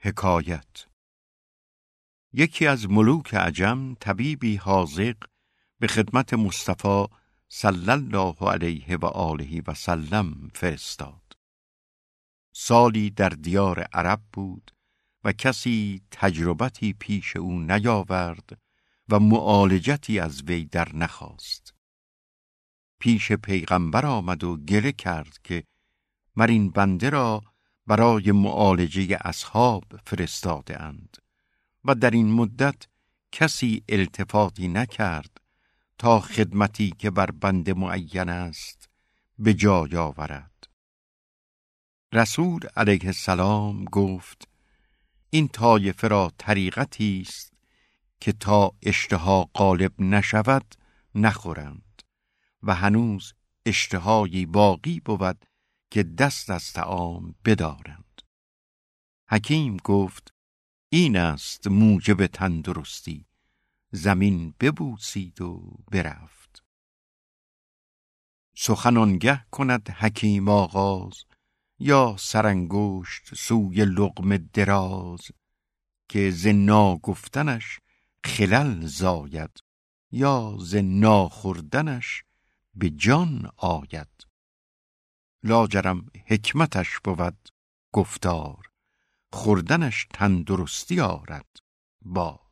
حکایت. یکی از ملوک عجم طبیبی حاضق به خدمت مصطفی صلی الله علیه و آله و سلم فرستاد. سالی در دیار عرب بود و کسی تجربتی پیش او نیاورد و معالجتی از وی در نخواست. پیش پیغمبر آمد و گله کرد که مر این بنده را برای معالجه اصحاب فرستاده اند. و در این مدت کسی التفاتی نکرد تا خدمتی که بر بنده معین است به جای آورد. رسول علیه السلام گفت این طایفه را طریقتی است که تا اشتها غالب نشود نخورند و هنوز اشتهایی باقی بود که دست از تعام بدارند. حکیم گفت این است موجب تندرستی. زمین ببوسید و برفت. سخنانگه کند حکیم آغاز یا سرانگشت سوی لقم دراز که ز ناگفتنش خلل زاید یا ز ناخوردنش به جان آید. لاجرم حکمتش بود گفتار خوردنش تندرستی آرد بار